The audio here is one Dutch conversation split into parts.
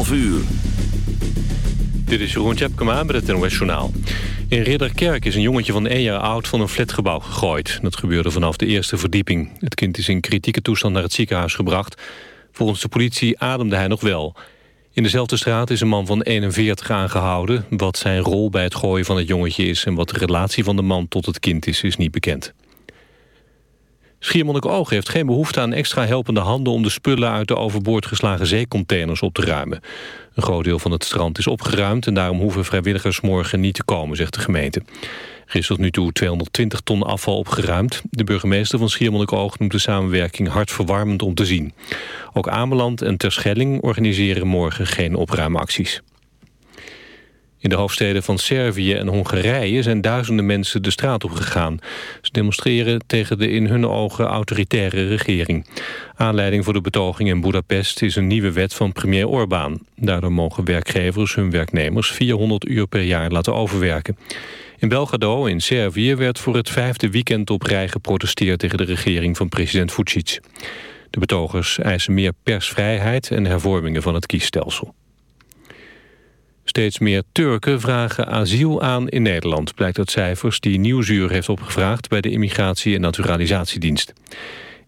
11 uur. Dit is Jeroen Tjepkema met het NOS. In Ridderkerk is een jongetje van één jaar oud van een flatgebouw gegooid. Dat gebeurde vanaf de eerste verdieping. Het kind is in kritieke toestand naar het ziekenhuis gebracht. Volgens de politie ademde hij nog wel. In dezelfde straat is een man van 41 aangehouden. Wat zijn rol bij het gooien van het jongetje is... en wat de relatie van de man tot het kind is, is niet bekend. Schiermonnikoog heeft geen behoefte aan extra helpende handen... om de spullen uit de overboord geslagen zeecontainers op te ruimen. Een groot deel van het strand is opgeruimd... en daarom hoeven vrijwilligers morgen niet te komen, zegt de gemeente. Er is tot nu toe 220 ton afval opgeruimd. De burgemeester van Schiermonnikoog noemt de samenwerking hartverwarmend om te zien. Ook Ameland en Terschelling organiseren morgen geen opruimacties. In de hoofdsteden van Servië en Hongarije zijn duizenden mensen de straat op gegaan. Ze demonstreren tegen de in hun ogen autoritaire regering. Aanleiding voor de betoging in Budapest is een nieuwe wet van premier Orbán. Daardoor mogen werkgevers hun werknemers 400 uur per jaar laten overwerken. In Belgrado in Servië werd voor het vijfde weekend op rij geprotesteerd tegen de regering van president Vucic. De betogers eisen meer persvrijheid en hervormingen van het kiesstelsel. Steeds meer Turken vragen asiel aan in Nederland... blijkt uit cijfers die Nieuwsuur heeft opgevraagd... bij de Immigratie- en Naturalisatiedienst.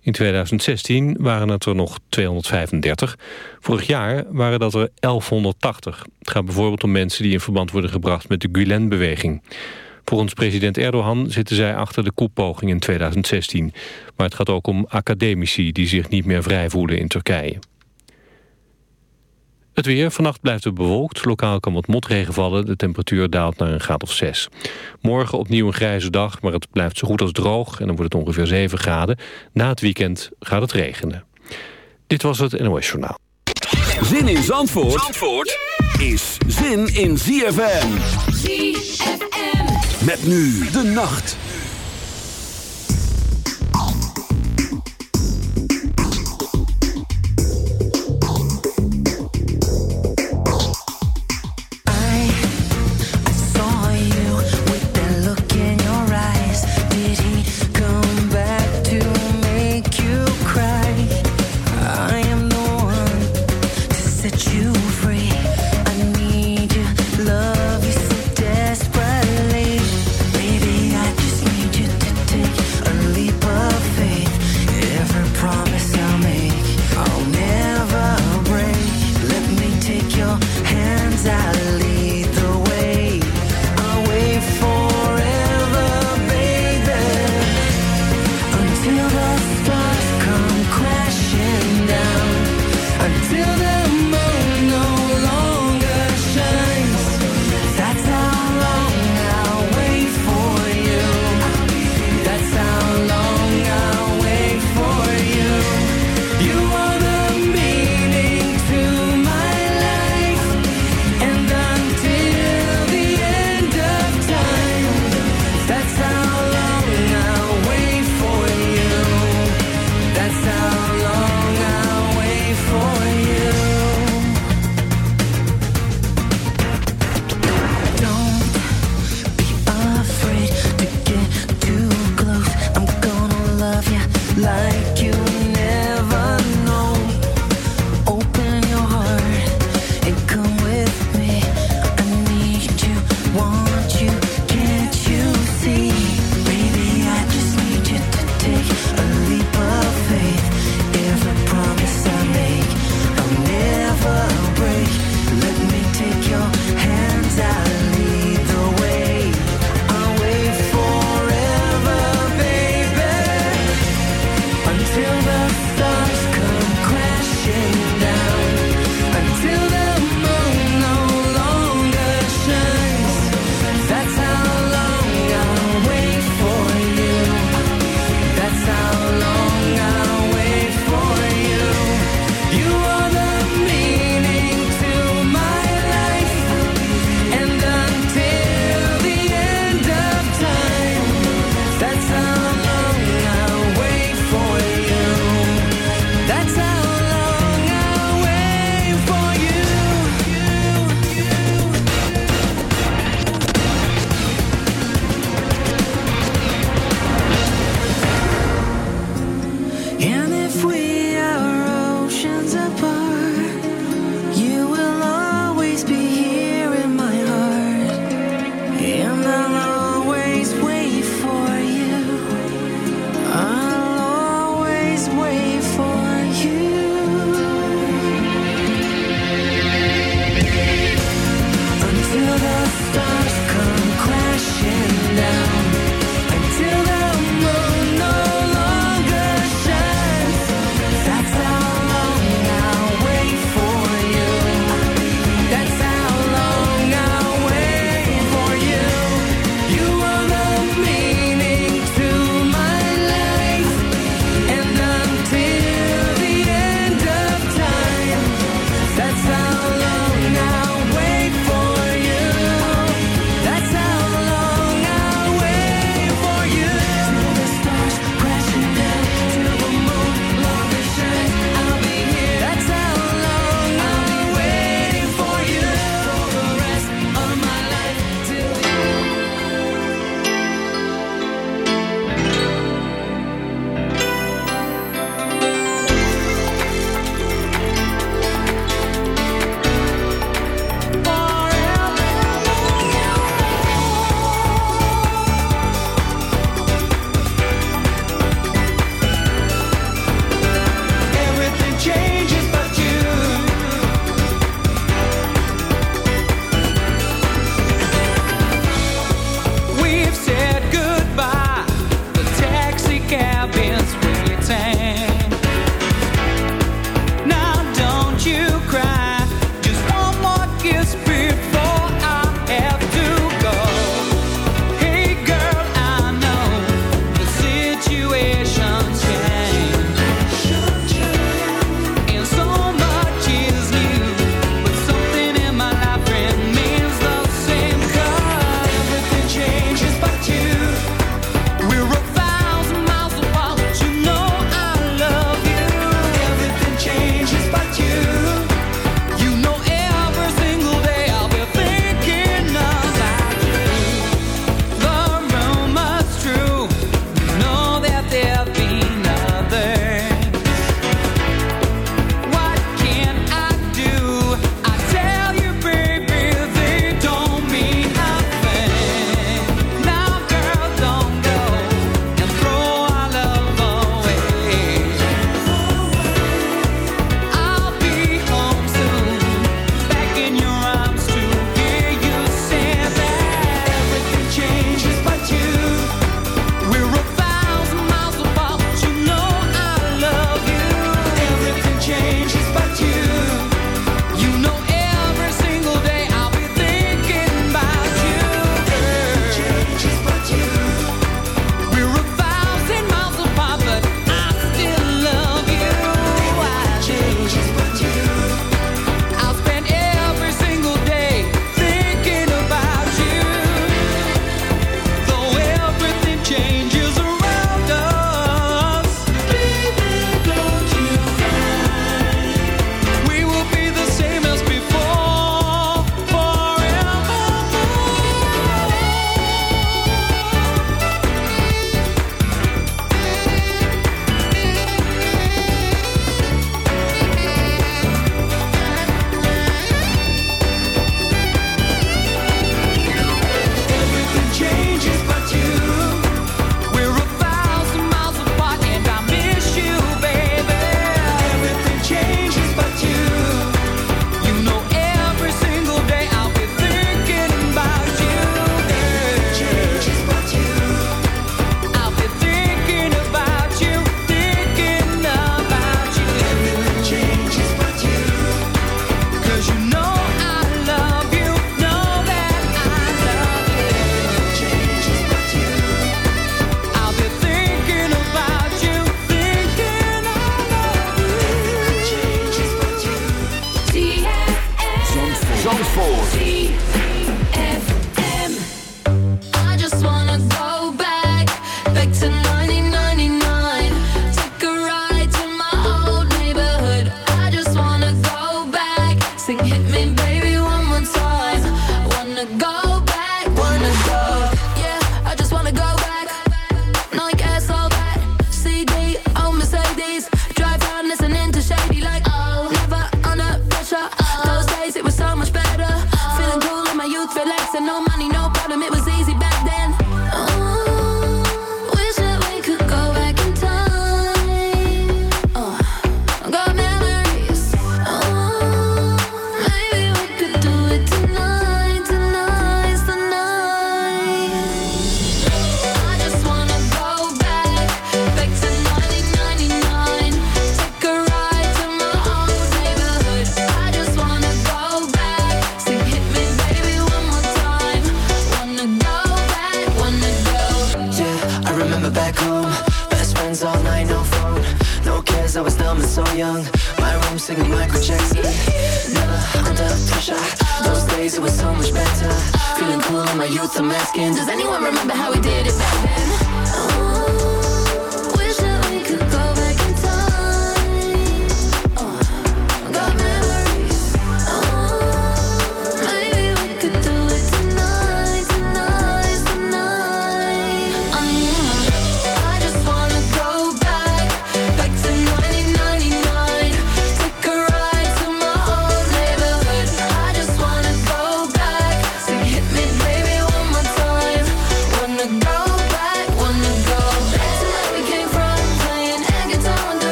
In 2016 waren het er nog 235. Vorig jaar waren dat er 1180. Het gaat bijvoorbeeld om mensen die in verband worden gebracht... met de Gulen-beweging. Volgens president Erdogan zitten zij achter de koepoging in 2016. Maar het gaat ook om academici die zich niet meer vrij voelen in Turkije. Het weer. Vannacht blijft het bewolkt. Lokaal kan wat motregen vallen. De temperatuur daalt naar een graad of 6. Morgen opnieuw een grijze dag, maar het blijft zo goed als droog. En dan wordt het ongeveer 7 graden. Na het weekend gaat het regenen. Dit was het NOS Journaal. Zin in Zandvoort, Zandvoort is zin in ZFM. ZFM. Met nu de nacht.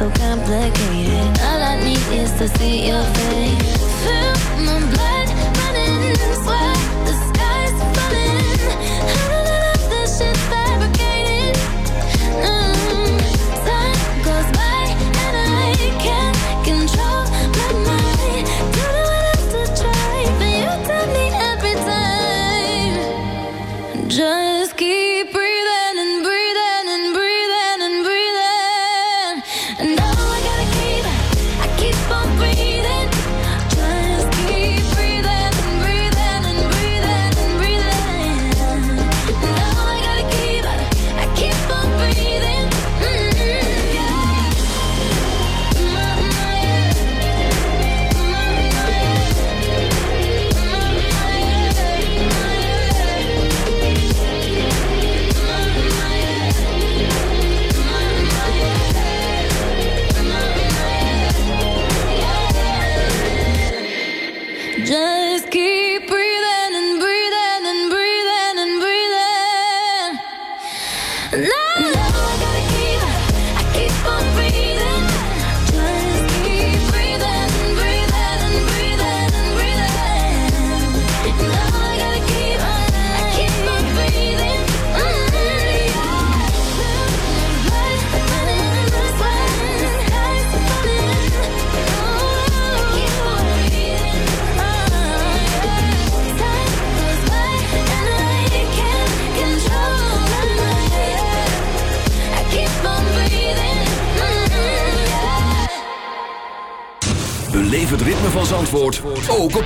so complicated. All I need is to see your face. Fill my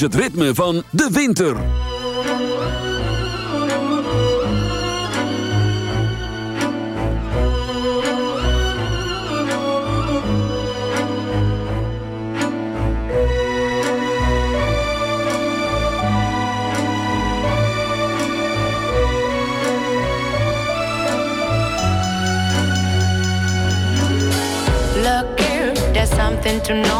Het ritme van de winter. To know.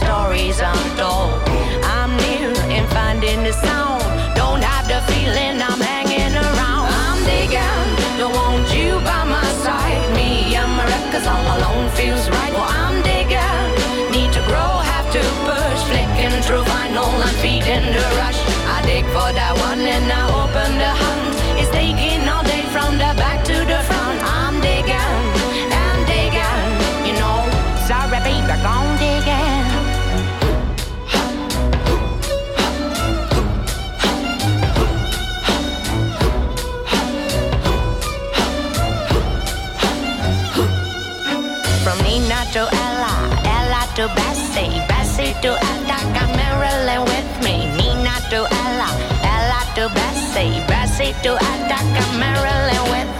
stories untold. I'm new in finding the sound. Don't have the feeling I'm hanging around. I'm digging, don't want you by my side. Me and my records all alone feels right. Well, I'm digging, need to grow, have to push. Flicking through vinyl, I'm feeding the rush. I dig for that one and I open the hunt. It's taking all day from the back to Bessie, Bessie to Attica, Marilyn with me. Nina to Ella, Ella to Bessie, Bessie to Attica, Marilyn with me.